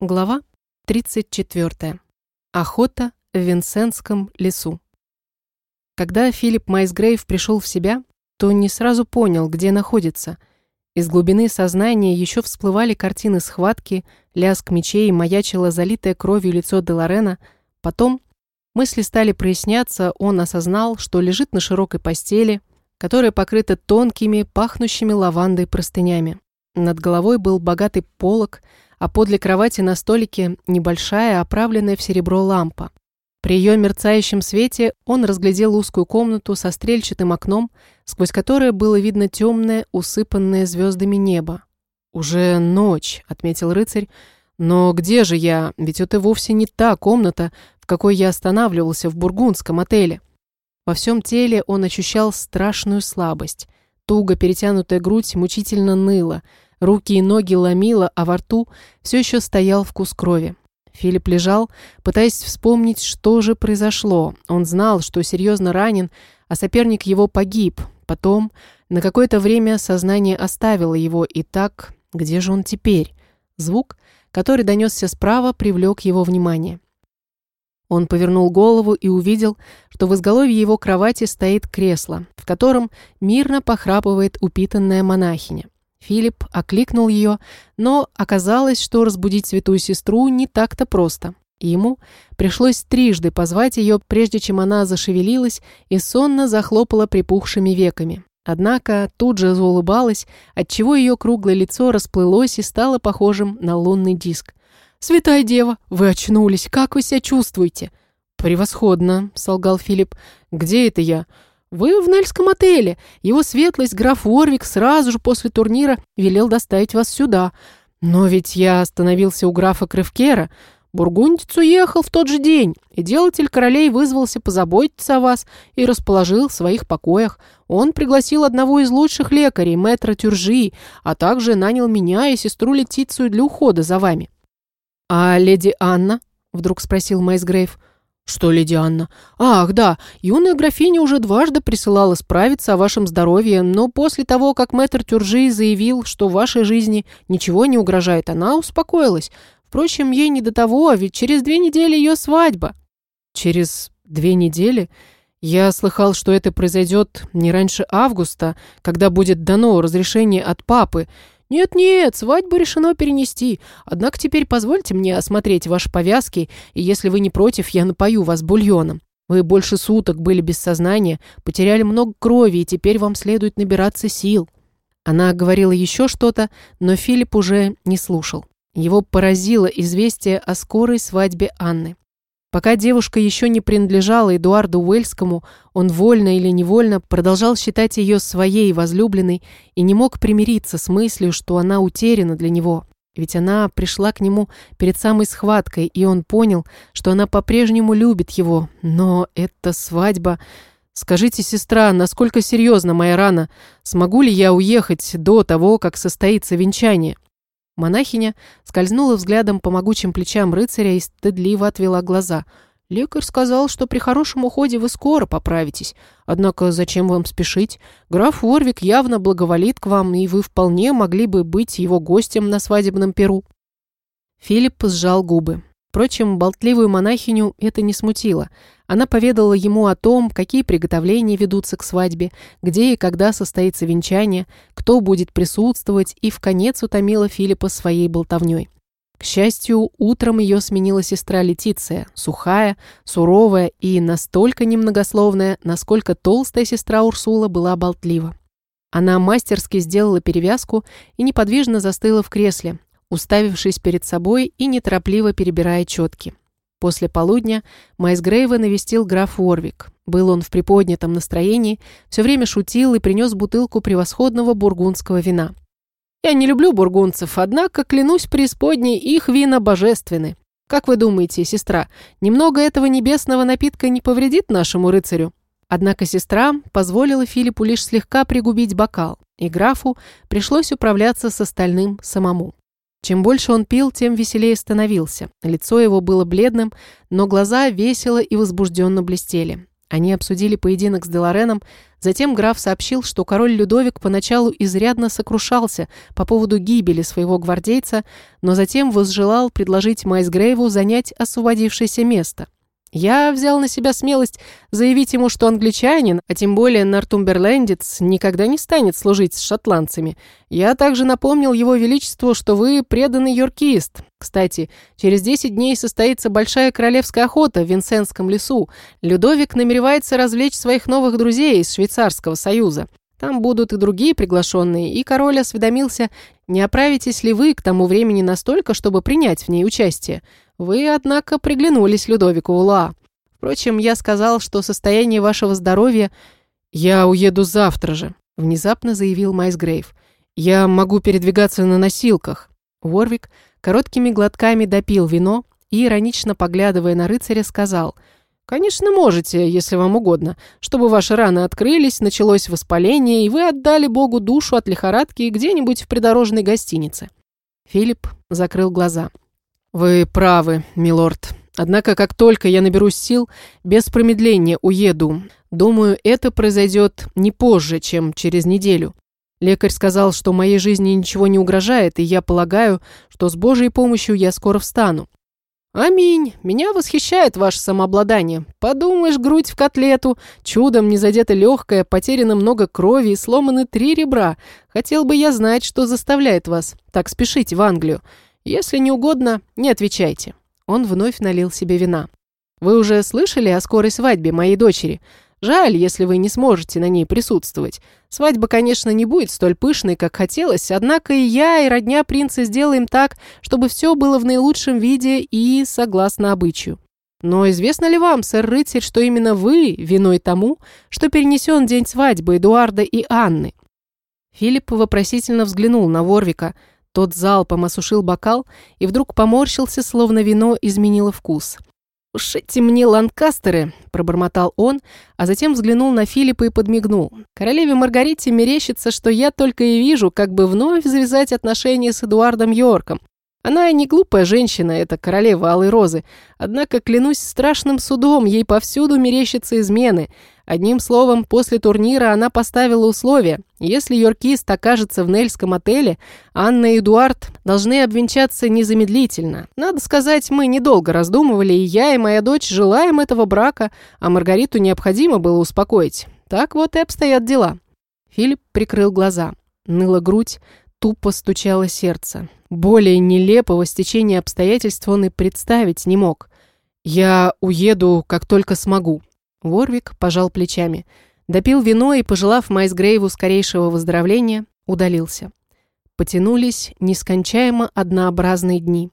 Глава 34. Охота в Винсентском лесу. Когда Филипп Майсгрейв пришел в себя, то не сразу понял, где находится. Из глубины сознания еще всплывали картины схватки, лязг мечей, маячило залитое кровью лицо Деларена. Потом мысли стали проясняться, он осознал, что лежит на широкой постели, которая покрыта тонкими, пахнущими лавандой простынями. Над головой был богатый полог – а подле кровати на столике небольшая, оправленная в серебро лампа. При ее мерцающем свете он разглядел узкую комнату со стрельчатым окном, сквозь которое было видно темное, усыпанное звездами небо. «Уже ночь», — отметил рыцарь, — «но где же я? Ведь это вовсе не та комната, в какой я останавливался в бургундском отеле». Во всем теле он ощущал страшную слабость. Туго перетянутая грудь мучительно ныла — Руки и ноги ломило, а во рту все еще стоял вкус крови. Филипп лежал, пытаясь вспомнить, что же произошло. Он знал, что серьезно ранен, а соперник его погиб. Потом на какое-то время сознание оставило его, и так, где же он теперь? Звук, который донесся справа, привлек его внимание. Он повернул голову и увидел, что в изголовье его кровати стоит кресло, в котором мирно похрапывает упитанная монахиня. Филипп окликнул ее, но оказалось, что разбудить святую сестру не так-то просто. Ему пришлось трижды позвать ее, прежде чем она зашевелилась и сонно захлопала припухшими веками. Однако тут же заулыбалась, отчего ее круглое лицо расплылось и стало похожим на лунный диск. «Святая дева, вы очнулись, как вы себя чувствуете?» «Превосходно», — солгал Филипп. «Где это я?» «Вы в Нельском отеле. Его светлость, граф Уорвик, сразу же после турнира велел доставить вас сюда. Но ведь я остановился у графа Кревкера. Бургундец уехал в тот же день, и делатель королей вызвался позаботиться о вас и расположил в своих покоях. Он пригласил одного из лучших лекарей, мэтра Тюржи, а также нанял меня и сестру Летицию для ухода за вами». «А леди Анна?» — вдруг спросил Майсгрейв. «Что, леди Анна? Ах, да, юная графиня уже дважды присылала справиться о вашем здоровье, но после того, как мэтр Тюржи заявил, что в вашей жизни ничего не угрожает, она успокоилась. Впрочем, ей не до того, а ведь через две недели ее свадьба». «Через две недели?» Я слыхал, что это произойдет не раньше августа, когда будет дано разрешение от папы, «Нет-нет, свадьбу решено перенести. Однако теперь позвольте мне осмотреть ваши повязки, и если вы не против, я напою вас бульоном. Вы больше суток были без сознания, потеряли много крови, и теперь вам следует набираться сил». Она говорила еще что-то, но Филипп уже не слушал. Его поразило известие о скорой свадьбе Анны. Пока девушка еще не принадлежала Эдуарду Уэльскому, он вольно или невольно продолжал считать ее своей возлюбленной и не мог примириться с мыслью, что она утеряна для него. Ведь она пришла к нему перед самой схваткой, и он понял, что она по-прежнему любит его. Но эта свадьба... Скажите, сестра, насколько серьезна моя рана? Смогу ли я уехать до того, как состоится венчание?» Монахиня скользнула взглядом по могучим плечам рыцаря и стыдливо отвела глаза. «Лекарь сказал, что при хорошем уходе вы скоро поправитесь. Однако зачем вам спешить? Граф Уорвик явно благоволит к вам, и вы вполне могли бы быть его гостем на свадебном перу». Филипп сжал губы. Впрочем, болтливую монахиню это не смутило. Она поведала ему о том, какие приготовления ведутся к свадьбе, где и когда состоится венчание, кто будет присутствовать, и в конец утомила Филиппа своей болтовней. К счастью, утром ее сменила сестра Летиция, сухая, суровая и настолько немногословная, насколько толстая сестра Урсула была болтлива. Она мастерски сделала перевязку и неподвижно застыла в кресле, уставившись перед собой и неторопливо перебирая четки. После полудня Майс Грейва навестил граф Уорвик. Был он в приподнятом настроении, все время шутил и принес бутылку превосходного бургундского вина. «Я не люблю бургундцев, однако, клянусь преисподней, их вина божественны. Как вы думаете, сестра, немного этого небесного напитка не повредит нашему рыцарю?» Однако сестра позволила Филиппу лишь слегка пригубить бокал, и графу пришлось управляться с остальным самому. Чем больше он пил, тем веселее становился. Лицо его было бледным, но глаза весело и возбужденно блестели. Они обсудили поединок с Делареном, затем граф сообщил, что король Людовик поначалу изрядно сокрушался по поводу гибели своего гвардейца, но затем возжелал предложить Майсгрейву занять освободившееся место. Я взял на себя смелость заявить ему, что англичанин, а тем более нортумберлендец, никогда не станет служить с шотландцами. Я также напомнил его величеству, что вы преданный йоркист. Кстати, через 10 дней состоится большая королевская охота в Винсентском лесу. Людовик намеревается развлечь своих новых друзей из Швейцарского союза. Там будут и другие приглашенные, и король осведомился, не оправитесь ли вы к тому времени настолько, чтобы принять в ней участие. Вы, однако, приглянулись Людовику Улуа. Впрочем, я сказал, что состояние вашего здоровья... Я уеду завтра же, внезапно заявил Майс Грейв. Я могу передвигаться на носилках. Ворвик короткими глотками допил вино и, иронично поглядывая на рыцаря, сказал – «Конечно, можете, если вам угодно, чтобы ваши раны открылись, началось воспаление, и вы отдали Богу душу от лихорадки где-нибудь в придорожной гостинице». Филипп закрыл глаза. «Вы правы, милорд. Однако, как только я наберусь сил, без промедления уеду. Думаю, это произойдет не позже, чем через неделю. Лекарь сказал, что моей жизни ничего не угрожает, и я полагаю, что с Божьей помощью я скоро встану. «Аминь. Меня восхищает ваше самообладание. Подумаешь, грудь в котлету. Чудом не задета легкая, потеряно много крови и сломаны три ребра. Хотел бы я знать, что заставляет вас так спешить в Англию. Если не угодно, не отвечайте». Он вновь налил себе вина. «Вы уже слышали о скорой свадьбе моей дочери? Жаль, если вы не сможете на ней присутствовать. Свадьба, конечно, не будет столь пышной, как хотелось, однако и я, и родня принца сделаем так, чтобы все было в наилучшем виде и согласно обычаю. Но известно ли вам, сэр-рыцарь, что именно вы виной тому, что перенесен день свадьбы Эдуарда и Анны?» Филипп вопросительно взглянул на Ворвика. Тот залпом осушил бокал и вдруг поморщился, словно вино изменило вкус. «Уж эти мне ланкастеры!» – пробормотал он, а затем взглянул на Филиппа и подмигнул. «Королеве Маргарите мерещится, что я только и вижу, как бы вновь завязать отношения с Эдуардом Йорком. Она не глупая женщина, это королева Алой Розы. Однако, клянусь страшным судом, ей повсюду мерещатся измены. Одним словом, после турнира она поставила условие. Если Йоркист окажется в Нельском отеле, Анна и Эдуард должны обвенчаться незамедлительно. Надо сказать, мы недолго раздумывали, и я, и моя дочь желаем этого брака, а Маргариту необходимо было успокоить. Так вот и обстоят дела. Филипп прикрыл глаза. Ныла грудь, тупо стучало сердце. Более нелепого стечения обстоятельств он и представить не мог. «Я уеду, как только смогу». Ворвик пожал плечами. Допил вино и, пожелав Майсгрейву скорейшего выздоровления, удалился. Потянулись нескончаемо однообразные дни.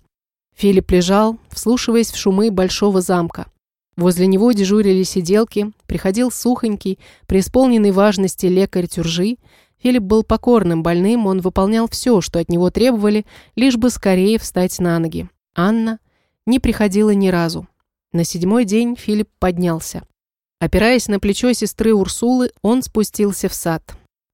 Филипп лежал, вслушиваясь в шумы большого замка. Возле него дежурили сиделки, приходил сухонький, преисполненный важности лекарь Тюржи, Филипп был покорным больным, он выполнял все, что от него требовали, лишь бы скорее встать на ноги. Анна не приходила ни разу. На седьмой день Филипп поднялся. Опираясь на плечо сестры Урсулы, он спустился в сад.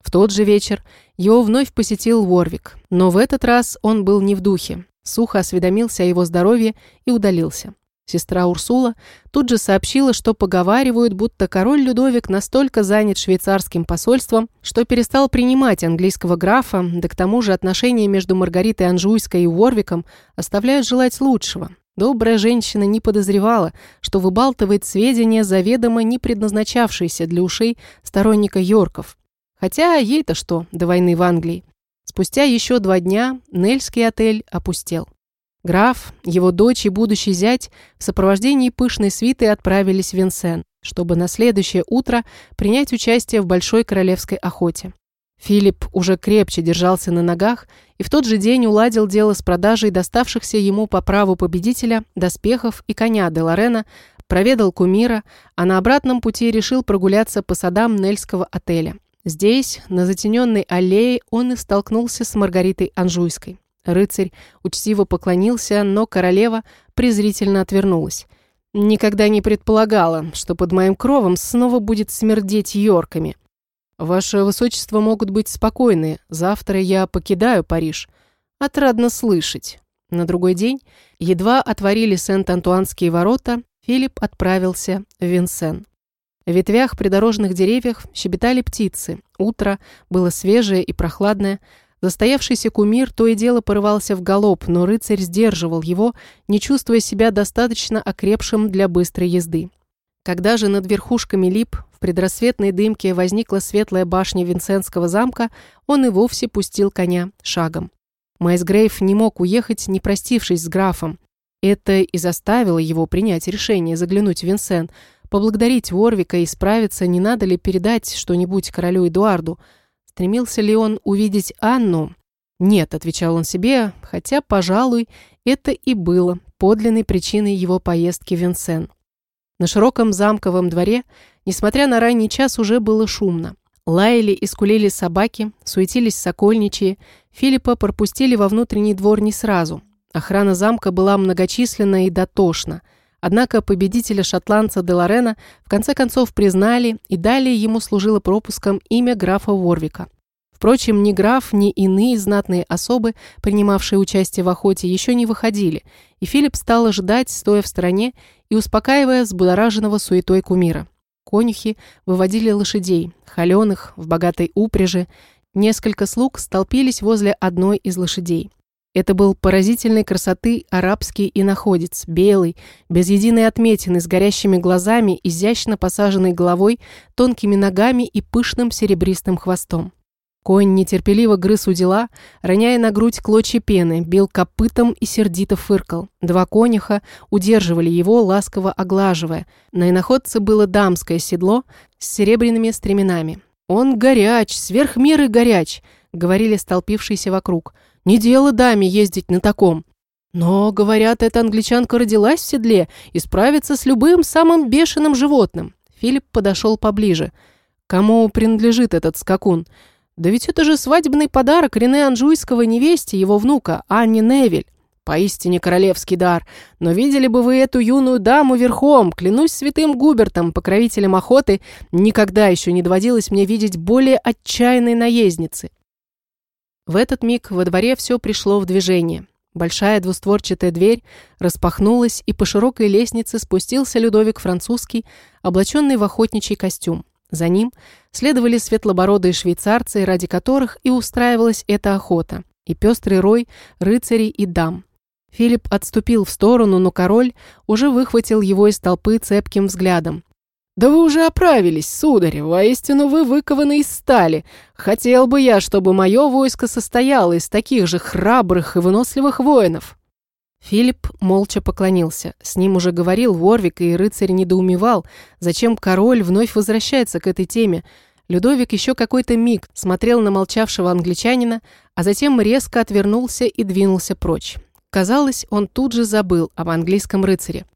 В тот же вечер его вновь посетил Ворвик, но в этот раз он был не в духе. Сухо осведомился о его здоровье и удалился. Сестра Урсула тут же сообщила, что поговаривают, будто король Людовик настолько занят швейцарским посольством, что перестал принимать английского графа, да к тому же отношения между Маргаритой Анжуйской и Уорвиком оставляют желать лучшего. Добрая женщина не подозревала, что выбалтывает сведения, заведомо не предназначавшиеся для ушей сторонника Йорков. Хотя ей-то что до войны в Англии. Спустя еще два дня Нельский отель опустел. Граф, его дочь и будущий зять в сопровождении пышной свиты отправились в Винсен, чтобы на следующее утро принять участие в большой королевской охоте. Филипп уже крепче держался на ногах и в тот же день уладил дело с продажей доставшихся ему по праву победителя доспехов и коня де Лорена, проведал кумира, а на обратном пути решил прогуляться по садам Нельского отеля. Здесь, на затененной аллее, он и столкнулся с Маргаритой Анжуйской. Рыцарь учтиво поклонился, но королева презрительно отвернулась. «Никогда не предполагала, что под моим кровом снова будет смердеть йорками. Ваше высочество могут быть спокойны. Завтра я покидаю Париж. Отрадно слышать». На другой день, едва отворили Сент-Антуанские ворота, Филипп отправился в Винсен. В ветвях придорожных деревьях щебетали птицы. Утро было свежее и прохладное. Застоявшийся кумир то и дело порывался в галоп, но рыцарь сдерживал его, не чувствуя себя достаточно окрепшим для быстрой езды. Когда же над верхушками лип в предрассветной дымке возникла светлая башня Винсентского замка, он и вовсе пустил коня шагом. Майсгрейв не мог уехать, не простившись с графом. Это и заставило его принять решение заглянуть в Винсен, поблагодарить Ворвика и справиться, не надо ли передать что-нибудь королю Эдуарду. Стремился ли он увидеть Анну? «Нет», — отвечал он себе, хотя, пожалуй, это и было подлинной причиной его поездки в Винсен. На широком замковом дворе, несмотря на ранний час, уже было шумно. Лаяли и скулили собаки, суетились сокольничьи. Филиппа пропустили во внутренний двор не сразу. Охрана замка была многочисленна и дотошна. Однако победителя шотландца де Лорена в конце концов признали и далее ему служило пропуском имя графа Ворвика. Впрочем, ни граф, ни иные знатные особы, принимавшие участие в охоте, еще не выходили, и Филипп стал ожидать, стоя в стороне и успокаивая взбудораженного суетой кумира. Конюхи выводили лошадей, холеных, в богатой упряжи. Несколько слуг столпились возле одной из лошадей. Это был поразительной красоты арабский иноходец, белый, без единой отметины, с горящими глазами, изящно посаженной головой, тонкими ногами и пышным серебристым хвостом. Конь нетерпеливо грыз у дела, роняя на грудь клочья пены, бил копытом и сердито фыркал. Два конюха удерживали его, ласково оглаживая. На иноходце было дамское седло с серебряными стременами. «Он горяч, сверх меры горяч», — говорили столпившиеся вокруг. «Не дело даме ездить на таком». Но, говорят, эта англичанка родилась в седле и справится с любым самым бешеным животным. Филипп подошел поближе. Кому принадлежит этот скакун? Да ведь это же свадебный подарок Рене Анжуйского невесте, его внука, Анне Невель. Поистине королевский дар. Но видели бы вы эту юную даму верхом, клянусь святым Губертом, покровителем охоты, никогда еще не доводилось мне видеть более отчаянной наездницы. В этот миг во дворе все пришло в движение. Большая двустворчатая дверь распахнулась, и по широкой лестнице спустился Людовик Французский, облаченный в охотничий костюм. За ним следовали светлобородые швейцарцы, ради которых и устраивалась эта охота, и пестрый рой рыцарей и дам. Филипп отступил в сторону, но король уже выхватил его из толпы цепким взглядом. «Да вы уже оправились, сударь, воистину вы выкованы из стали. Хотел бы я, чтобы мое войско состояло из таких же храбрых и выносливых воинов». Филипп молча поклонился. С ним уже говорил Ворвик, и рыцарь недоумевал, зачем король вновь возвращается к этой теме. Людовик еще какой-то миг смотрел на молчавшего англичанина, а затем резко отвернулся и двинулся прочь. Казалось, он тут же забыл об английском рыцаре.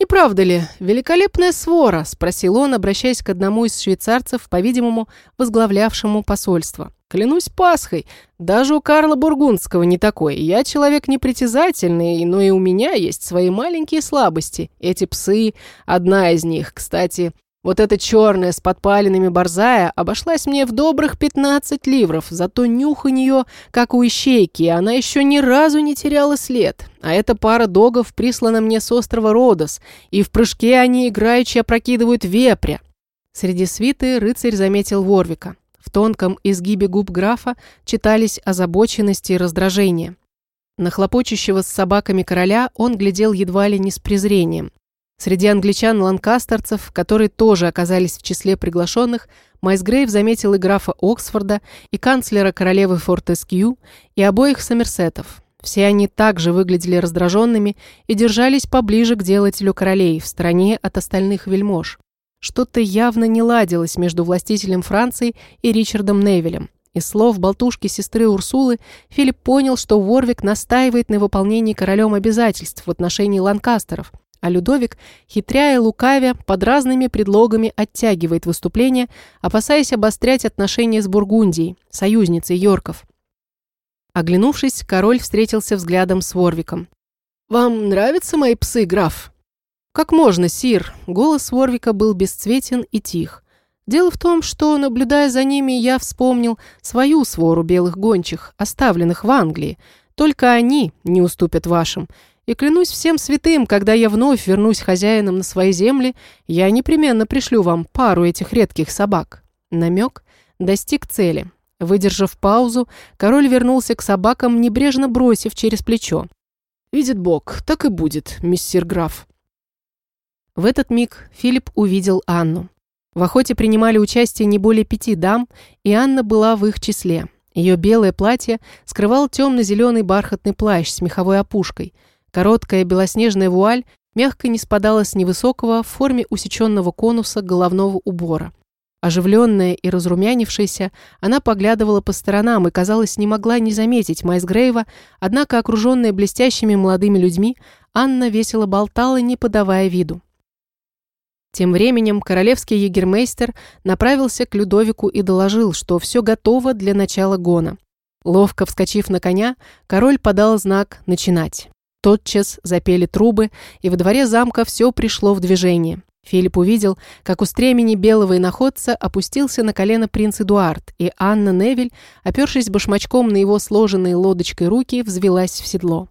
«Не правда ли? Великолепная свора?» – спросил он, обращаясь к одному из швейцарцев, по-видимому, возглавлявшему посольство. Клянусь Пасхой, даже у Карла Бургундского не такой. Я человек непритязательный, но и у меня есть свои маленькие слабости. Эти псы – одна из них. Кстати, вот эта черная с подпаленными борзая обошлась мне в добрых 15 ливров, зато нюх у нее, как у ищейки, и она еще ни разу не теряла след. А эта пара догов прислана мне с острова Родос, и в прыжке они играючи опрокидывают вепря. Среди свиты рыцарь заметил Ворвика. В тонком изгибе губ графа читались озабоченность и раздражение. На хлопочущего с собаками короля он глядел едва ли не с презрением. Среди англичан-ланкастерцев, которые тоже оказались в числе приглашенных, Майсгрейв заметил и графа Оксфорда, и канцлера королевы Фортескью, и обоих Сомерсетов. Все они также выглядели раздраженными и держались поближе к делателю королей, в стороне от остальных вельмож. Что-то явно не ладилось между властителем Франции и Ричардом Невилем. Из слов болтушки сестры Урсулы Филипп понял, что Ворвик настаивает на выполнении королем обязательств в отношении ланкастеров, а Людовик, хитря и лукавя, под разными предлогами оттягивает выступление, опасаясь обострять отношения с Бургундией, союзницей Йорков. Оглянувшись, король встретился взглядом с Ворвиком. «Вам нравятся мои псы, граф?» «Как можно, Сир?» Голос Ворвика был бесцветен и тих. Дело в том, что, наблюдая за ними, я вспомнил свою свору белых гончих, оставленных в Англии. Только они не уступят вашим. И клянусь всем святым, когда я вновь вернусь хозяином на свои земли, я непременно пришлю вам пару этих редких собак». Намек достиг цели. Выдержав паузу, король вернулся к собакам, небрежно бросив через плечо. «Видит Бог, так и будет, мистер граф». В этот миг Филипп увидел Анну. В охоте принимали участие не более пяти дам, и Анна была в их числе. Ее белое платье скрывал темно-зеленый бархатный плащ с меховой опушкой. Короткая белоснежная вуаль мягко не спадала с невысокого в форме усеченного конуса головного убора. Оживленная и разрумянившаяся, она поглядывала по сторонам и, казалось, не могла не заметить Майсгрейва, однако, окруженная блестящими молодыми людьми, Анна весело болтала, не подавая виду. Тем временем королевский егермейстер направился к Людовику и доложил, что все готово для начала гона. Ловко вскочив на коня, король подал знак «начинать». Тотчас запели трубы, и во дворе замка все пришло в движение. Филипп увидел, как у стремени белого иноходца опустился на колено принц Эдуард, и Анна Невель, опершись башмачком на его сложенные лодочкой руки, взвелась в седло.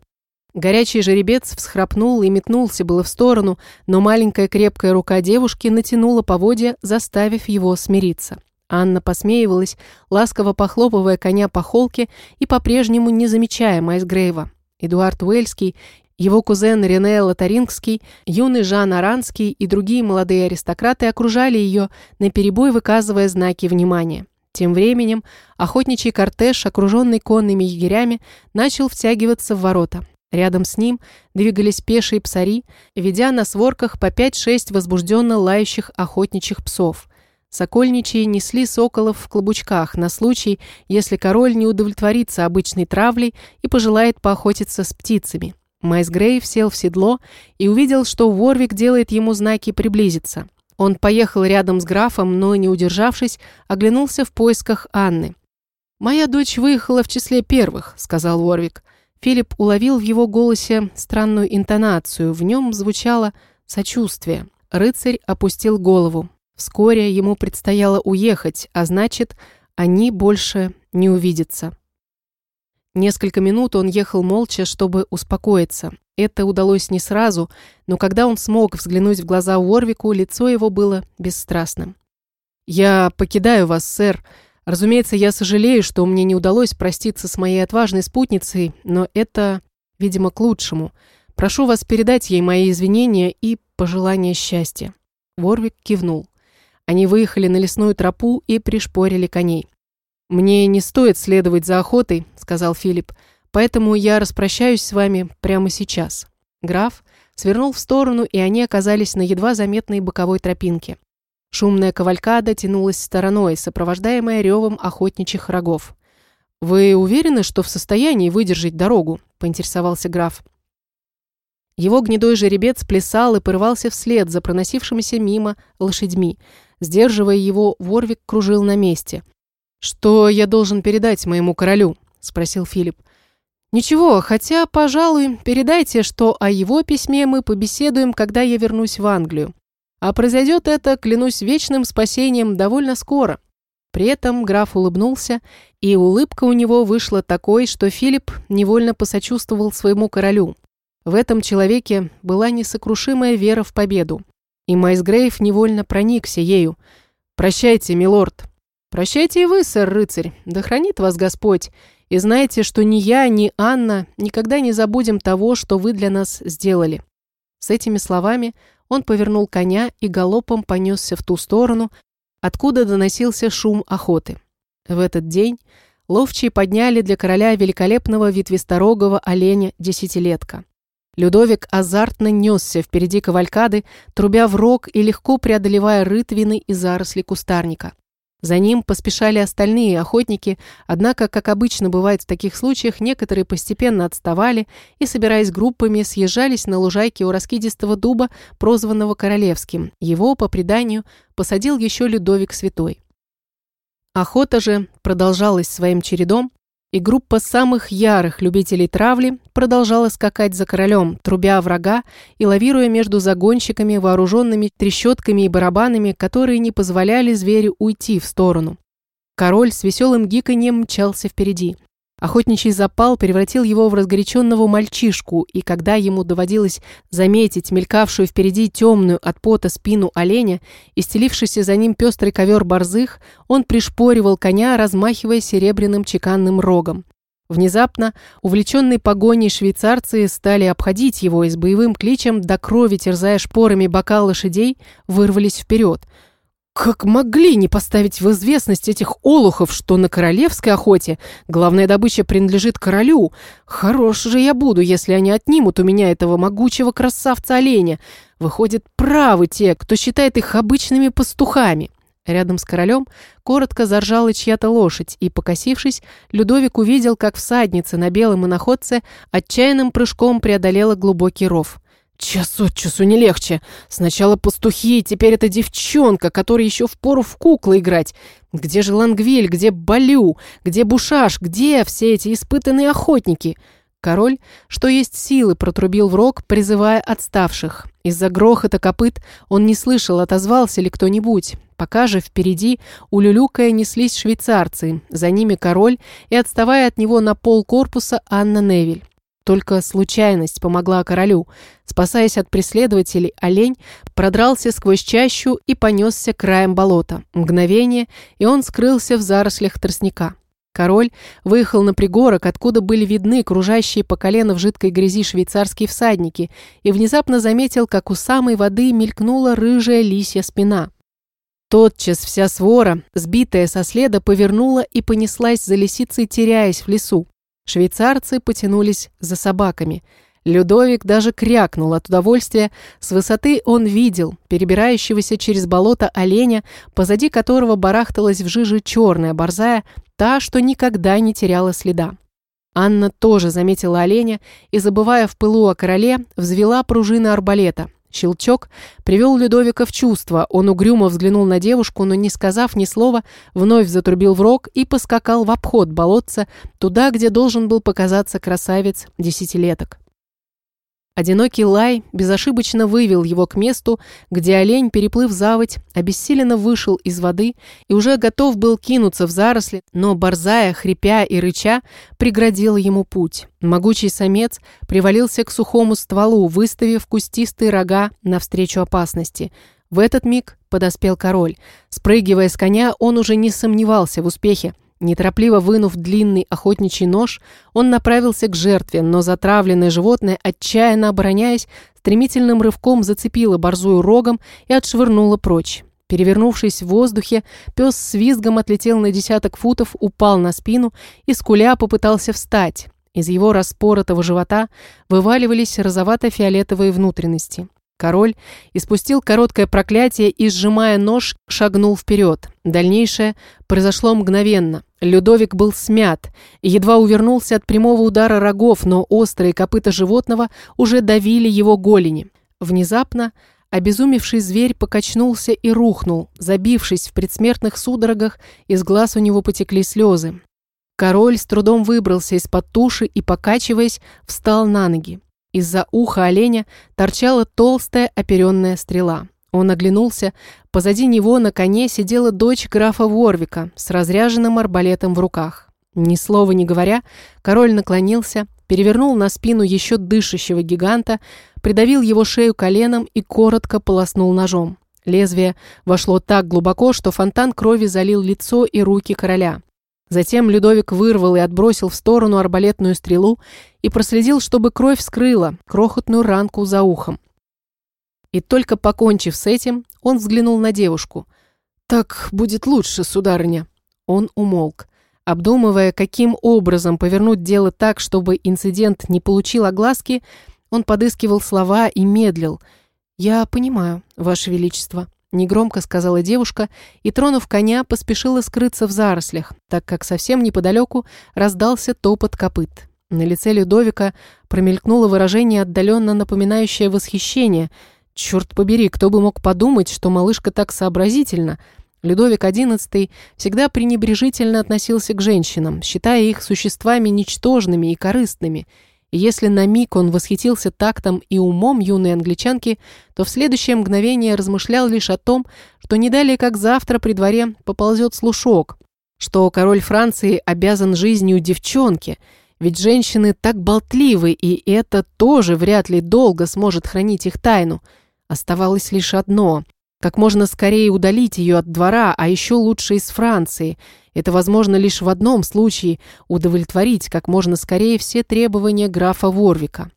Горячий жеребец всхрапнул и метнулся было в сторону, но маленькая крепкая рука девушки натянула поводья, заставив его смириться. Анна посмеивалась, ласково похлопывая коня по холке и по-прежнему не замечая Майсгрейва. Эдуард Уэльский его кузен Рене Лотарингский, юный Жан Аранский и другие молодые аристократы окружали ее, наперебой выказывая знаки внимания. Тем временем охотничий кортеж, окруженный конными егерями, начал втягиваться в ворота. Рядом с ним двигались пешие псари, ведя на сворках по 5-6 возбужденно лающих охотничьих псов. Сокольничьи несли соколов в клобучках на случай, если король не удовлетворится обычной травлей и пожелает поохотиться с птицами. Майс Грейв сел в седло и увидел, что Ворвик делает ему знаки приблизиться. Он поехал рядом с графом, но, не удержавшись, оглянулся в поисках Анны. «Моя дочь выехала в числе первых», — сказал Ворвик. Филипп уловил в его голосе странную интонацию, в нем звучало сочувствие. Рыцарь опустил голову. Вскоре ему предстояло уехать, а значит, они больше не увидятся. Несколько минут он ехал молча, чтобы успокоиться. Это удалось не сразу, но когда он смог взглянуть в глаза Уорвику, лицо его было бесстрастным. «Я покидаю вас, сэр. Разумеется, я сожалею, что мне не удалось проститься с моей отважной спутницей, но это, видимо, к лучшему. Прошу вас передать ей мои извинения и пожелания счастья». Ворвик кивнул. Они выехали на лесную тропу и пришпорили коней. «Мне не стоит следовать за охотой», — сказал Филипп, «поэтому я распрощаюсь с вами прямо сейчас». Граф свернул в сторону, и они оказались на едва заметной боковой тропинке. Шумная кавалькада тянулась стороной, сопровождаемая ревом охотничьих рогов. «Вы уверены, что в состоянии выдержать дорогу?» — поинтересовался граф. Его гнедой жеребец плясал и порывался вслед за проносившимися мимо лошадьми. Сдерживая его, Ворвик кружил на месте — «Что я должен передать моему королю?» – спросил Филипп. «Ничего, хотя, пожалуй, передайте, что о его письме мы побеседуем, когда я вернусь в Англию. А произойдет это, клянусь вечным спасением, довольно скоро». При этом граф улыбнулся, и улыбка у него вышла такой, что Филипп невольно посочувствовал своему королю. В этом человеке была несокрушимая вера в победу, и Майсгрейв невольно проникся ею. «Прощайте, милорд», «Прощайте и вы, сэр-рыцарь, да хранит вас Господь, и знайте, что ни я, ни Анна никогда не забудем того, что вы для нас сделали». С этими словами он повернул коня и галопом понесся в ту сторону, откуда доносился шум охоты. В этот день ловчие подняли для короля великолепного ветвисторогого оленя десятилетка. Людовик азартно несся впереди кавалькады, трубя в рог и легко преодолевая рытвины и заросли кустарника. За ним поспешали остальные охотники, однако, как обычно бывает в таких случаях, некоторые постепенно отставали и, собираясь группами, съезжались на лужайке у раскидистого дуба, прозванного Королевским. Его, по преданию, посадил еще Людовик Святой. Охота же продолжалась своим чередом, и группа самых ярых любителей травли продолжала скакать за королем, трубя врага и лавируя между загонщиками, вооруженными трещотками и барабанами, которые не позволяли зверю уйти в сторону. Король с веселым гиканьем мчался впереди. Охотничий запал превратил его в разгоряченного мальчишку, и когда ему доводилось заметить мелькавшую впереди темную от пота спину оленя и стелившийся за ним пестрый ковер борзых, он пришпоривал коня, размахивая серебряным чеканным рогом. Внезапно, увлеченные погоней швейцарцы стали обходить его и с боевым кличем, до крови терзая шпорами бока лошадей, вырвались вперед. Как могли не поставить в известность этих олухов, что на королевской охоте главная добыча принадлежит королю? Хорош же я буду, если они отнимут у меня этого могучего красавца-оленя. Выходит, правы те, кто считает их обычными пастухами. Рядом с королем коротко заржала чья-то лошадь, и, покосившись, Людовик увидел, как всадница на белом иноходце отчаянным прыжком преодолела глубокий ров. Час от часу не легче. Сначала пастухи, теперь эта девчонка, которая еще впору в куклы играть. Где же Лангвиль, где Балю, где Бушаш, где все эти испытанные охотники?» Король, что есть силы, протрубил в рог, призывая отставших. Из-за грохота копыт он не слышал, отозвался ли кто-нибудь. Пока же впереди, улюлюкая, неслись швейцарцы, за ними король и, отставая от него на пол корпуса, Анна Невель. Только случайность помогла королю. Спасаясь от преследователей, олень продрался сквозь чащу и понесся краем болота. Мгновение, и он скрылся в зарослях тростника. Король выехал на пригорок, откуда были видны кружащие по колено в жидкой грязи швейцарские всадники, и внезапно заметил, как у самой воды мелькнула рыжая лисья спина. Тотчас вся свора, сбитая со следа, повернула и понеслась за лисицей, теряясь в лесу. Швейцарцы потянулись за собаками. Людовик даже крякнул от удовольствия. С высоты он видел перебирающегося через болото оленя, позади которого барахталась в жиже черная борзая, та, что никогда не теряла следа. Анна тоже заметила оленя и, забывая в пылу о короле, взвела пружины арбалета – Щелчок привел Людовика в чувство. Он угрюмо взглянул на девушку, но, не сказав ни слова, вновь затрубил в рог и поскакал в обход болотца, туда, где должен был показаться красавец десятилеток. Одинокий лай безошибочно вывел его к месту, где олень, переплыв заводь, обессиленно вышел из воды и уже готов был кинуться в заросли, но борзая, хрипя и рыча, преградила ему путь. Могучий самец привалился к сухому стволу, выставив кустистые рога навстречу опасности. В этот миг подоспел король. Спрыгивая с коня, он уже не сомневался в успехе. Неторопливо вынув длинный охотничий нож, он направился к жертве, но затравленное животное, отчаянно обороняясь, стремительным рывком зацепило борзую рогом и отшвырнуло прочь. Перевернувшись в воздухе, пес с визгом отлетел на десяток футов, упал на спину и, скуля, попытался встать. Из его распоротого живота вываливались розовато-фиолетовые внутренности. Король испустил короткое проклятие и, сжимая нож, шагнул вперед. Дальнейшее произошло мгновенно. Людовик был смят, едва увернулся от прямого удара рогов, но острые копыта животного уже давили его голени. Внезапно обезумевший зверь покачнулся и рухнул, забившись в предсмертных судорогах, из глаз у него потекли слезы. Король с трудом выбрался из-под туши и, покачиваясь, встал на ноги. Из-за уха оленя торчала толстая оперенная стрела. Он оглянулся. Позади него на коне сидела дочь графа Ворвика с разряженным арбалетом в руках. Ни слова не говоря, король наклонился, перевернул на спину еще дышащего гиганта, придавил его шею коленом и коротко полоснул ножом. Лезвие вошло так глубоко, что фонтан крови залил лицо и руки короля. Затем Людовик вырвал и отбросил в сторону арбалетную стрелу и проследил, чтобы кровь скрыла крохотную ранку за ухом. И только покончив с этим, он взглянул на девушку. «Так будет лучше, сударыня». Он умолк. Обдумывая, каким образом повернуть дело так, чтобы инцидент не получил огласки, он подыскивал слова и медлил. «Я понимаю, Ваше Величество». Негромко сказала девушка и, тронув коня, поспешила скрыться в зарослях, так как совсем неподалеку раздался топот копыт. На лице Людовика промелькнуло выражение, отдаленно напоминающее восхищение. Черт побери, кто бы мог подумать, что малышка так сообразительна. Людовик XI всегда пренебрежительно относился к женщинам, считая их существами ничтожными и корыстными – если на миг он восхитился тактом и умом юной англичанки, то в следующее мгновение размышлял лишь о том, что не далее как завтра при дворе поползет слушок. что король Франции обязан жизнью девчонки, ведь женщины так болтливы, и это тоже вряд ли долго сможет хранить их тайну. Оставалось лишь одно – как можно скорее удалить ее от двора, а еще лучше из Франции. Это возможно лишь в одном случае – удовлетворить как можно скорее все требования графа Ворвика.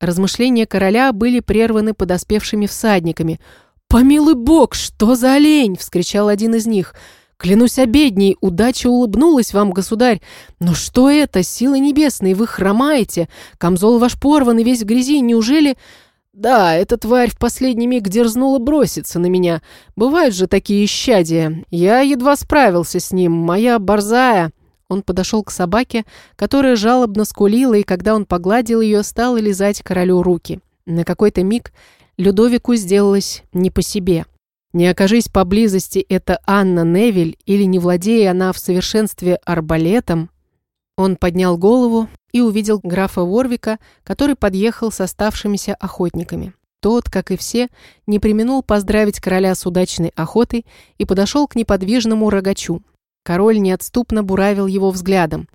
Размышления короля были прерваны подоспевшими всадниками. «Помилуй бог, что за олень!» – вскричал один из них. «Клянусь обедней, удача улыбнулась вам, государь. Но что это, силы небесные, вы хромаете? Камзол ваш порван и весь в грязи, неужели...» «Да, эта тварь в последний миг дерзнула броситься на меня. Бывают же такие исчадия. Я едва справился с ним. Моя борзая...» Он подошел к собаке, которая жалобно скулила, и когда он погладил ее, стал лизать королю руки. На какой-то миг Людовику сделалось не по себе. Не окажись поблизости эта Анна Невиль, или не владея она в совершенстве арбалетом, он поднял голову и увидел графа Ворвика, который подъехал с оставшимися охотниками. Тот, как и все, не применул поздравить короля с удачной охотой и подошел к неподвижному рогачу. Король неотступно буравил его взглядом.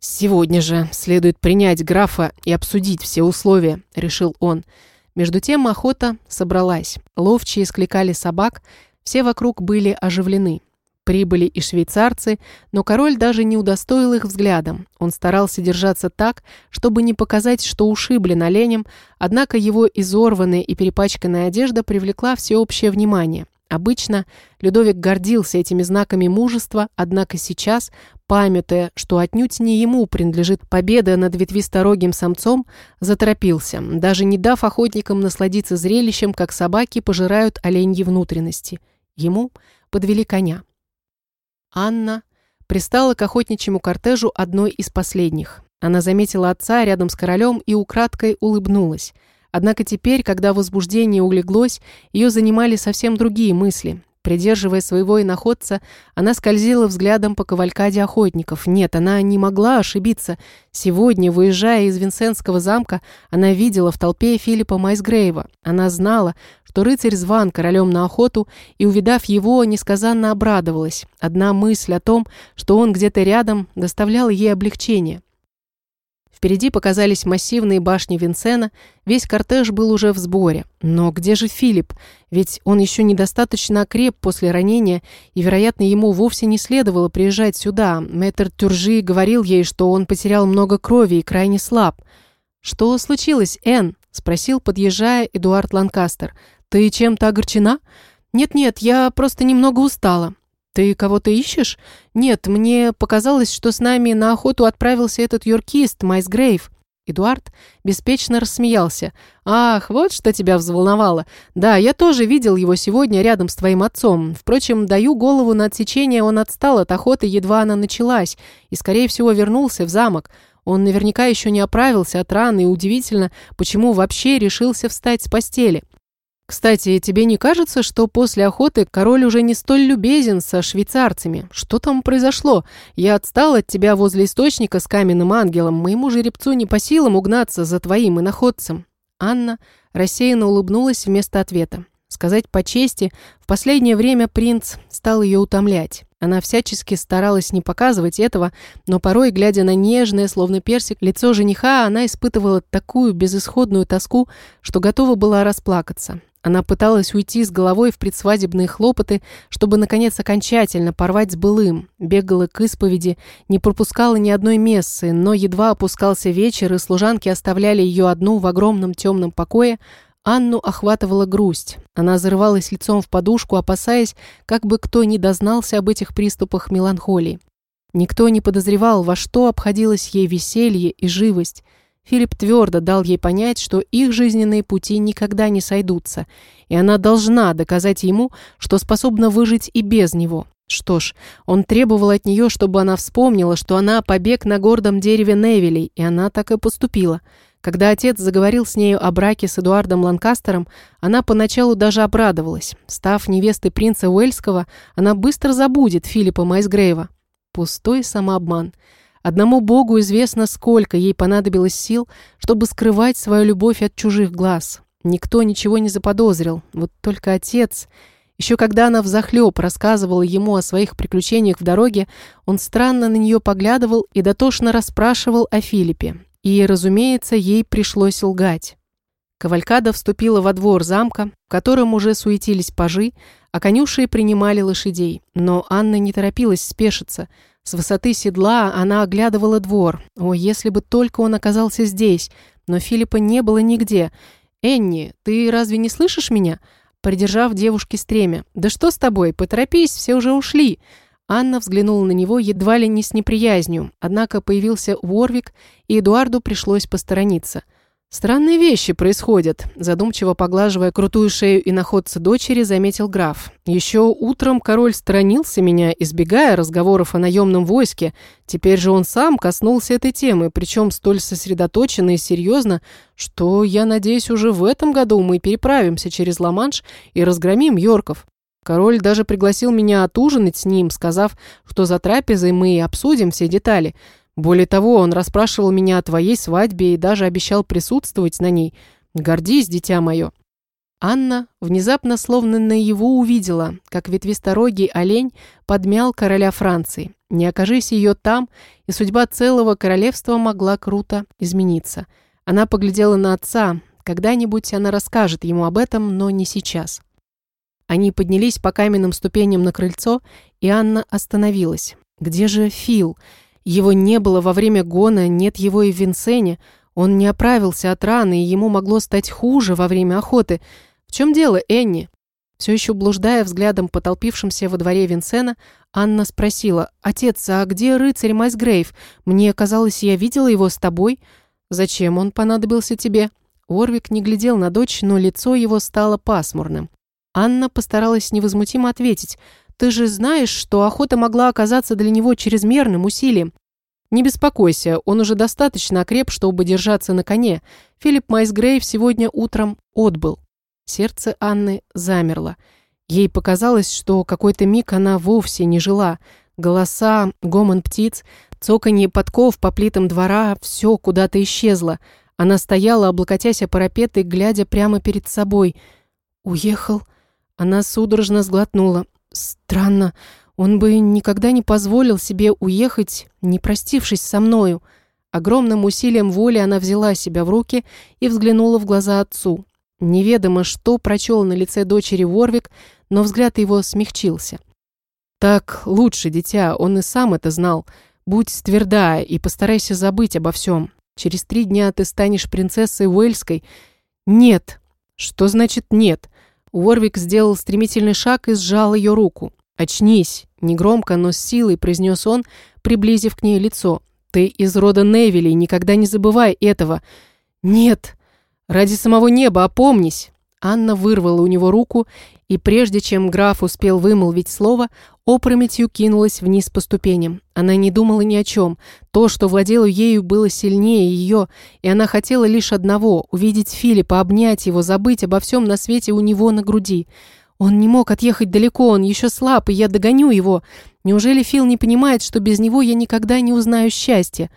«Сегодня же следует принять графа и обсудить все условия», — решил он. Между тем охота собралась. Ловчие скликали собак, все вокруг были оживлены. Прибыли и швейцарцы, но король даже не удостоил их взглядом. Он старался держаться так, чтобы не показать, что ушиблен оленем, однако его изорванная и перепачканная одежда привлекла всеобщее внимание. Обычно Людовик гордился этими знаками мужества, однако сейчас, памятуя, что отнюдь не ему принадлежит победа над ветвисторогим самцом, заторопился, даже не дав охотникам насладиться зрелищем, как собаки пожирают оленьи внутренности. Ему подвели коня. Анна пристала к охотничьему кортежу одной из последних. Она заметила отца рядом с королем и украдкой улыбнулась. Однако теперь, когда возбуждение улеглось, ее занимали совсем другие мысли. Придерживая своего иноходца, она скользила взглядом по кавалькаде охотников. Нет, она не могла ошибиться. Сегодня, выезжая из Винсентского замка, она видела в толпе Филиппа Майсгрейва. Она знала, что рыцарь зван королем на охоту, и, увидав его, несказанно обрадовалась. Одна мысль о том, что он где-то рядом, доставляла ей облегчение. Впереди показались массивные башни Винсена, весь кортеж был уже в сборе. Но где же Филипп? Ведь он еще недостаточно окреп после ранения, и, вероятно, ему вовсе не следовало приезжать сюда. Мэтр Тюржи говорил ей, что он потерял много крови и крайне слаб. «Что случилось, Энн?» – спросил, подъезжая Эдуард Ланкастер. «Ты чем-то огорчена?» «Нет-нет, я просто немного устала». «Ты кого-то ищешь?» «Нет, мне показалось, что с нами на охоту отправился этот юркист, Майс Грейв». Эдуард беспечно рассмеялся. «Ах, вот что тебя взволновало. Да, я тоже видел его сегодня рядом с твоим отцом. Впрочем, даю голову на отсечение, он отстал от охоты, едва она началась, и, скорее всего, вернулся в замок. Он наверняка еще не оправился от раны, и удивительно, почему вообще решился встать с постели. Кстати, тебе не кажется, что после охоты король уже не столь любезен со швейцарцами? Что там произошло? Я отстал от тебя возле источника с каменным ангелом. Моему жеребцу не по силам угнаться за твоим иноходцем». Анна рассеянно улыбнулась вместо ответа. Сказать по чести, в последнее время принц стал ее утомлять. Она всячески старалась не показывать этого, но порой, глядя на нежное, словно персик, лицо жениха, она испытывала такую безысходную тоску, что готова была расплакаться. Она пыталась уйти с головой в предсвадебные хлопоты, чтобы, наконец, окончательно порвать с былым. Бегала к исповеди, не пропускала ни одной мессы, но едва опускался вечер, и служанки оставляли ее одну в огромном темном покое, Анну охватывала грусть. Она зарывалась лицом в подушку, опасаясь, как бы кто ни дознался об этих приступах меланхолии. Никто не подозревал, во что обходилось ей веселье и живость – Филипп твердо дал ей понять, что их жизненные пути никогда не сойдутся, и она должна доказать ему, что способна выжить и без него. Что ж, он требовал от нее, чтобы она вспомнила, что она побег на гордом дереве Невилей, и она так и поступила. Когда отец заговорил с нею о браке с Эдуардом Ланкастером, она поначалу даже обрадовалась. Став невестой принца Уэльского, она быстро забудет Филиппа Майсгрейва. Пустой самообман. Одному Богу известно, сколько ей понадобилось сил, чтобы скрывать свою любовь от чужих глаз. Никто ничего не заподозрил, вот только отец... Еще когда она взахлеб рассказывала ему о своих приключениях в дороге, он странно на нее поглядывал и дотошно расспрашивал о Филиппе. И, разумеется, ей пришлось лгать. Кавалькада вступила во двор замка, в котором уже суетились пажи, а конюши принимали лошадей. Но Анна не торопилась спешиться. С высоты седла она оглядывала двор. О, если бы только он оказался здесь! Но Филиппа не было нигде. «Энни, ты разве не слышишь меня?» Придержав девушке стремя. «Да что с тобой? Поторопись, все уже ушли!» Анна взглянула на него едва ли не с неприязнью, однако появился Уорвик, и Эдуарду пришлось посторониться – «Странные вещи происходят», – задумчиво поглаживая крутую шею и находца дочери, заметил граф. «Еще утром король сторонился меня, избегая разговоров о наемном войске. Теперь же он сам коснулся этой темы, причем столь сосредоточенно и серьезно, что, я надеюсь, уже в этом году мы переправимся через Ла-Манш и разгромим Йорков. Король даже пригласил меня отужинать с ним, сказав, что за трапезой мы обсудим все детали – более того, он расспрашивал меня о твоей свадьбе и даже обещал присутствовать на ней. Гордись, дитя мое». Анна внезапно словно на его увидела, как ветвисторогий олень подмял короля Франции. Не окажись ее там, и судьба целого королевства могла круто измениться. Она поглядела на отца. Когда-нибудь она расскажет ему об этом, но не сейчас. Они поднялись по каменным ступеням на крыльцо, и Анна остановилась. «Где же Фил?» Его не было во время гона, нет его и в Винсене. Он не оправился от раны, и ему могло стать хуже во время охоты. В чем дело, Энни? Все еще блуждая взглядом по толпившимся во дворе Винсена, Анна спросила, «Отец, а где рыцарь Майсгрейв? Мне казалось, я видела его с тобой. Зачем он понадобился тебе?» Орвик не глядел на дочь, но лицо его стало пасмурным. Анна постаралась невозмутимо ответить, ты же знаешь, что охота могла оказаться для него чрезмерным усилием. Не беспокойся, он уже достаточно окреп, чтобы держаться на коне. Филипп Майсгрейв сегодня утром отбыл. Сердце Анны замерло. Ей показалось, что какой-то миг она вовсе не жила. Голоса, гомон птиц, цоканье подков по плитам двора – все куда-то исчезло. Она стояла, облокотясь о парапет и глядя прямо перед собой. «Уехал?» Она судорожно сглотнула. Странно, он бы никогда не позволил себе уехать, не простившись со мною. Огромным усилием воли она взяла себя в руки и взглянула в глаза отцу. Неведомо, что прочел на лице дочери Ворвик, но взгляд его смягчился. «Так лучше, дитя, он и сам это знал. Будь тверда и постарайся забыть обо всем. Через три дня ты станешь принцессой Уэльской». «Нет». «Что значит «нет»?» Уорвик сделал стремительный шаг и сжал ее руку. «Очнись!» – негромко, но с силой произнес он, приблизив к ней лицо. «Ты из рода Невилей, никогда не забывай этого!» «Нет! Ради самого неба опомнись!» Анна вырвала у него руку, и прежде чем граф успел вымолвить слово, опрометью кинулась вниз по ступеням. Она не думала ни о чем. То, что владело ею, было сильнее ее, и она хотела лишь одного — увидеть Филиппа, обнять его, забыть обо всем на свете у него на груди. Он не мог отъехать далеко, он еще слаб, и я догоню его. Неужели Фил не понимает, что без него я никогда не узнаю счастья?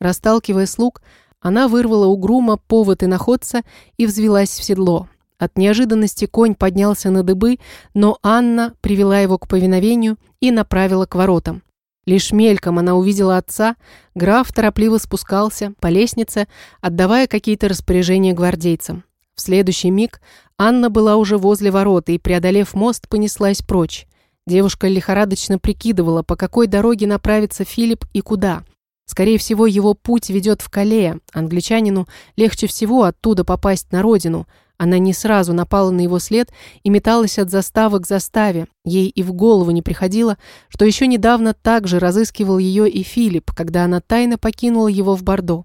Расталкивая слуг, она вырвала у грума повод и находца и взвелась в седло. От неожиданности конь поднялся на дыбы, но Анна привела его к повиновению и направила к воротам. Лишь мельком она увидела отца, граф торопливо спускался по лестнице, отдавая какие-то распоряжения гвардейцам. В следующий миг Анна была уже возле ворот и, преодолев мост, понеслась прочь. Девушка лихорадочно прикидывала, по какой дороге направится Филипп и куда. Скорее всего, его путь ведет в Кале. Англичанину легче всего оттуда попасть на родину – она не сразу напала на его след и металась от заставы к заставе. Ей и в голову не приходило, что еще недавно также разыскивал ее и Филипп, когда она тайно покинула его в Бордо.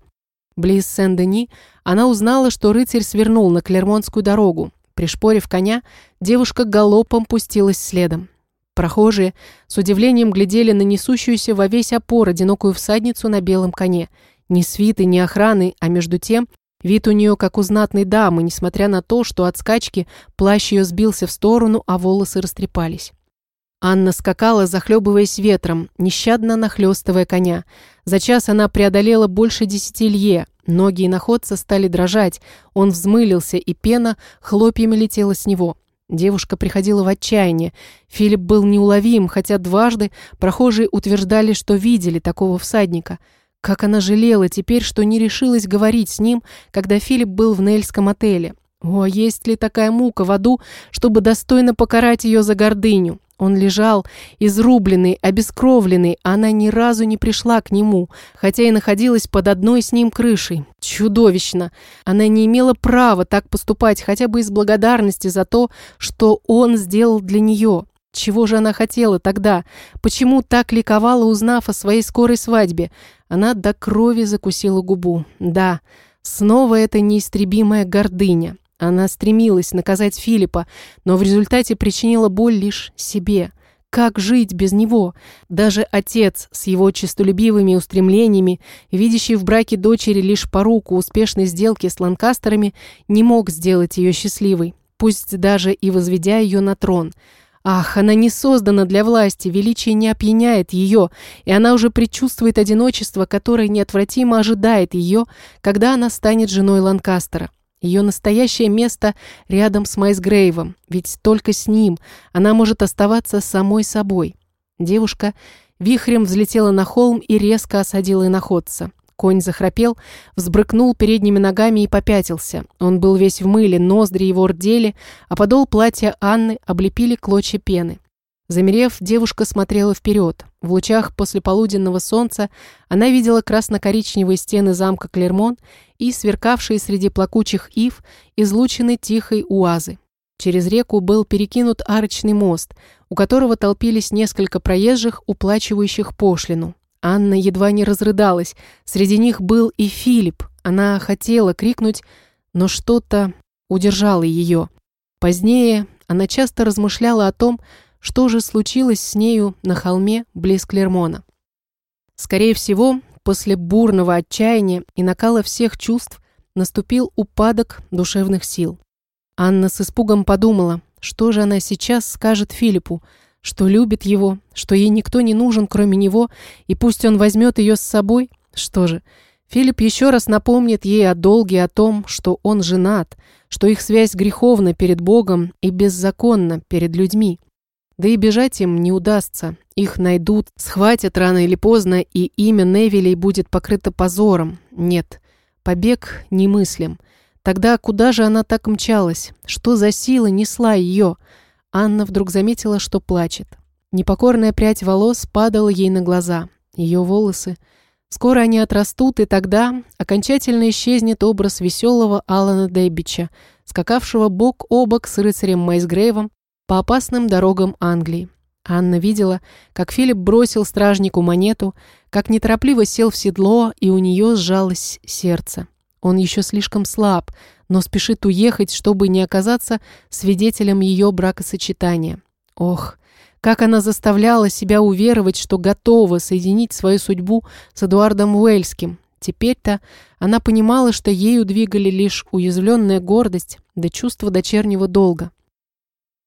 Близ Сен-Дени она узнала, что рыцарь свернул на Клермонскую дорогу. Пришпорив коня, девушка галопом пустилась следом. Прохожие с удивлением глядели на несущуюся во весь опор одинокую всадницу на белом коне. Ни свиты, ни охраны, а между тем Вид у нее как у знатной дамы, несмотря на то, что от скачки плащ ее сбился в сторону, а волосы растрепались. Анна скакала, захлебываясь ветром, нещадно нахлестывая коня. За час она преодолела больше десяти лье. Ноги и находца стали дрожать. Он взмылился, и пена хлопьями летела с него. Девушка приходила в отчаяние. Филипп был неуловим, хотя дважды прохожие утверждали, что видели такого всадника. Как она жалела теперь, что не решилась говорить с ним, когда Филипп был в Нельском отеле. О, есть ли такая мука в аду, чтобы достойно покарать ее за гордыню? Он лежал, изрубленный, обескровленный, а она ни разу не пришла к нему, хотя и находилась под одной с ним крышей. Чудовищно! Она не имела права так поступать, хотя бы из благодарности за то, что он сделал для нее. Чего же она хотела тогда? Почему так ликовала, узнав о своей скорой свадьбе? Она до крови закусила губу. Да, снова эта неистребимая гордыня. Она стремилась наказать Филиппа, но в результате причинила боль лишь себе. Как жить без него? Даже отец с его честолюбивыми устремлениями, видящий в браке дочери лишь поруку успешной сделки с Ланкастерами, не мог сделать ее счастливой, пусть даже и возведя ее на трон. Ах, она не создана для власти, величие не опьяняет ее, и она уже предчувствует одиночество, которое неотвратимо ожидает ее, когда она станет женой Ланкастера. Ее настоящее место рядом с Майсгрейвом, ведь только с ним она может оставаться самой собой. Девушка вихрем взлетела на холм и резко осадила иноходца. Конь захрапел, взбрыкнул передними ногами и попятился. Он был весь в мыле, ноздри его рдели, а подол платья Анны облепили клочья пены. Замерев, девушка смотрела вперед. В лучах послеполуденного солнца она видела красно-коричневые стены замка Клермон и сверкавшие среди плакучих ив излучины тихой уазы. Через реку был перекинут арочный мост, у которого толпились несколько проезжих, уплачивающих пошлину. Анна едва не разрыдалась. Среди них был и Филипп. Она хотела крикнуть, но что-то удержало ее. Позднее она часто размышляла о том, что же случилось с нею на холме близ Клермона. Скорее всего, после бурного отчаяния и накала всех чувств наступил упадок душевных сил. Анна с испугом подумала, что же она сейчас скажет Филиппу, что любит его, что ей никто не нужен, кроме него, и пусть он возьмет ее с собой. Что же, Филипп еще раз напомнит ей о долге о том, что он женат, что их связь греховна перед Богом и беззаконна перед людьми. Да и бежать им не удастся. Их найдут, схватят рано или поздно, и имя Невилей будет покрыто позором. Нет, побег немыслим. Тогда куда же она так мчалась? Что за сила несла ее? Анна вдруг заметила, что плачет. Непокорная прядь волос падала ей на глаза. Ее волосы... Скоро они отрастут, и тогда окончательно исчезнет образ веселого Алана Дэбича, скакавшего бок о бок с рыцарем Майсгрейвом по опасным дорогам Англии. Анна видела, как Филипп бросил стражнику монету, как неторопливо сел в седло, и у нее сжалось сердце. Он еще слишком слаб, но спешит уехать, чтобы не оказаться свидетелем ее бракосочетания. Ох, как она заставляла себя уверовать, что готова соединить свою судьбу с Эдуардом Уэльским. Теперь-то она понимала, что ею двигали лишь уязвленная гордость да чувство дочернего долга.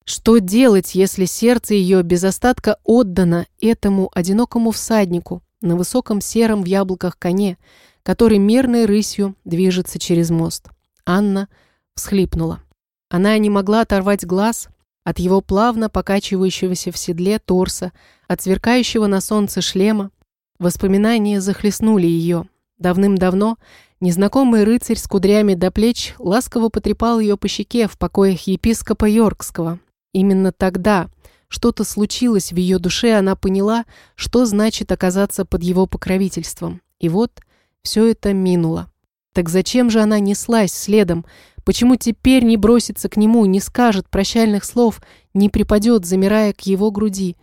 Что делать, если сердце ее без остатка отдано этому одинокому всаднику на высоком сером в яблоках коне, который мерной рысью движется через мост? Анна всхлипнула. Она не могла оторвать глаз от его плавно покачивающегося в седле торса, от сверкающего на солнце шлема. Воспоминания захлестнули ее. Давным-давно незнакомый рыцарь с кудрями до плеч ласково потрепал ее по щеке в покоях епископа Йоркского, Именно тогда что-то случилось в ее душе, она поняла, что значит оказаться под его покровительством. И вот все это минуло. Так зачем же она неслась следом? Почему теперь не бросится к нему, не скажет прощальных слов, не припадет, замирая к его груди?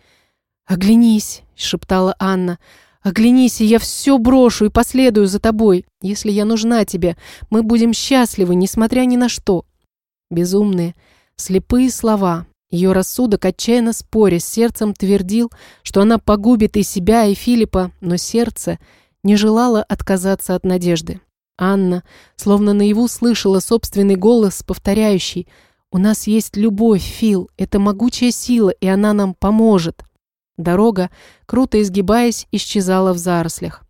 «Оглянись», — шептала Анна, — «оглянись, и я все брошу и последую за тобой. Если я нужна тебе, мы будем счастливы, несмотря ни на что». Безумные, слепые слова, ее рассудок, отчаянно споря с сердцем, твердил, что она погубит и себя, и Филиппа, но сердце не желало отказаться от надежды. Анна, словно наяву, слышала собственный голос, повторяющий «У нас есть любовь, Фил, это могучая сила, и она нам поможет». Дорога, круто изгибаясь, исчезала в зарослях.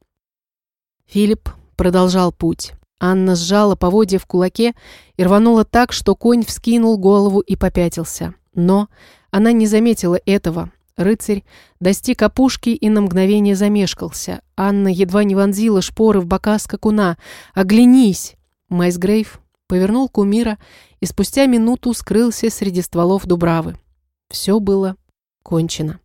Филипп продолжал путь. Анна сжала поводья в кулаке и рванула так, что конь вскинул голову и попятился. Но она не заметила этого. Рыцарь достиг опушки и на мгновение замешкался. Анна едва не вонзила шпоры в бока скакуна. «Оглянись!» Майсгрейв повернул кумира и спустя минуту скрылся среди стволов дубравы. Все было кончено.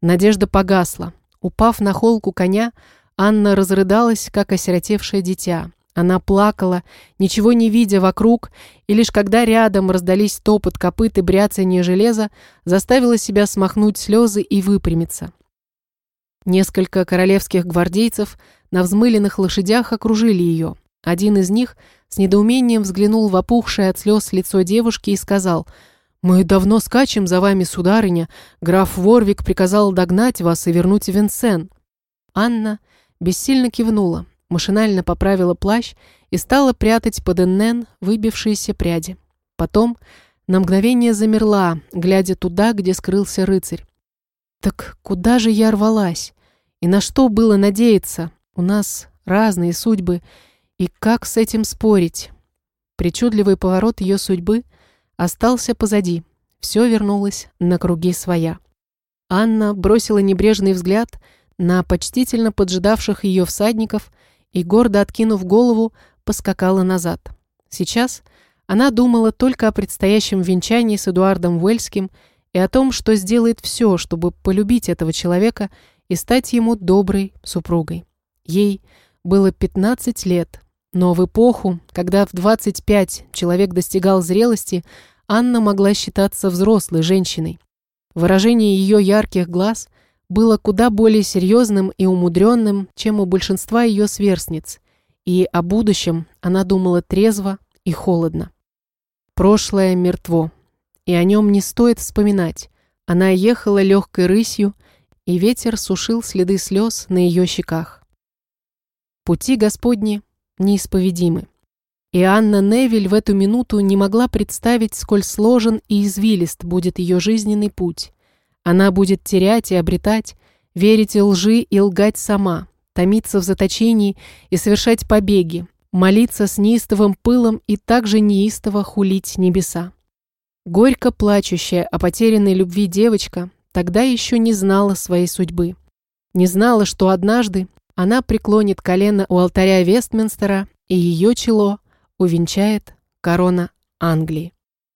Надежда погасла. Упав на холку коня, Анна разрыдалась, как осиротевшее дитя. Она плакала, ничего не видя вокруг, и лишь когда рядом раздались топот копыт и бряцание железа, заставила себя смахнуть слезы и выпрямиться. Несколько королевских гвардейцев на взмыленных лошадях окружили ее. Один из них с недоумением взглянул в опухшее от слез лицо девушки и сказал «Мы давно скачем за вами, сударыня. Граф Ворвик приказал догнать вас и вернуть Винсен». Анна бессильно кивнула машинально поправила плащ и стала прятать под иннен выбившиеся пряди. Потом на мгновение замерла, глядя туда, где скрылся рыцарь. Так куда же я рвалась? И на что было надеяться? У нас разные судьбы, и как с этим спорить? Причудливый поворот ее судьбы остался позади. Все вернулось на круги своя. Анна бросила небрежный взгляд на почтительно поджидавших ее всадников и, гордо откинув голову, поскакала назад. Сейчас она думала только о предстоящем венчании с Эдуардом Уэльским и о том, что сделает все, чтобы полюбить этого человека и стать ему доброй супругой. Ей было 15 лет, но в эпоху, когда в 25 человек достигал зрелости, Анна могла считаться взрослой женщиной. Выражение ее ярких глаз было куда более серьезным и умудренным, чем у большинства ее сверстниц, и о будущем она думала трезво и холодно. Прошлое мертво, и о нем не стоит вспоминать. Она ехала легкой рысью, и ветер сушил следы слез на ее щеках. Пути Господни неисповедимы. И Анна Невиль в эту минуту не могла представить, сколь сложен и извилист будет ее жизненный путь. Она будет терять и обретать, верить и лжи и лгать сама, томиться в заточении и совершать побеги, молиться с неистовым пылом и также неистово хулить небеса. Горько плачущая о потерянной любви девочка тогда еще не знала своей судьбы. Не знала, что однажды она преклонит колено у алтаря Вестминстера, и ее чело увенчает корона Англии.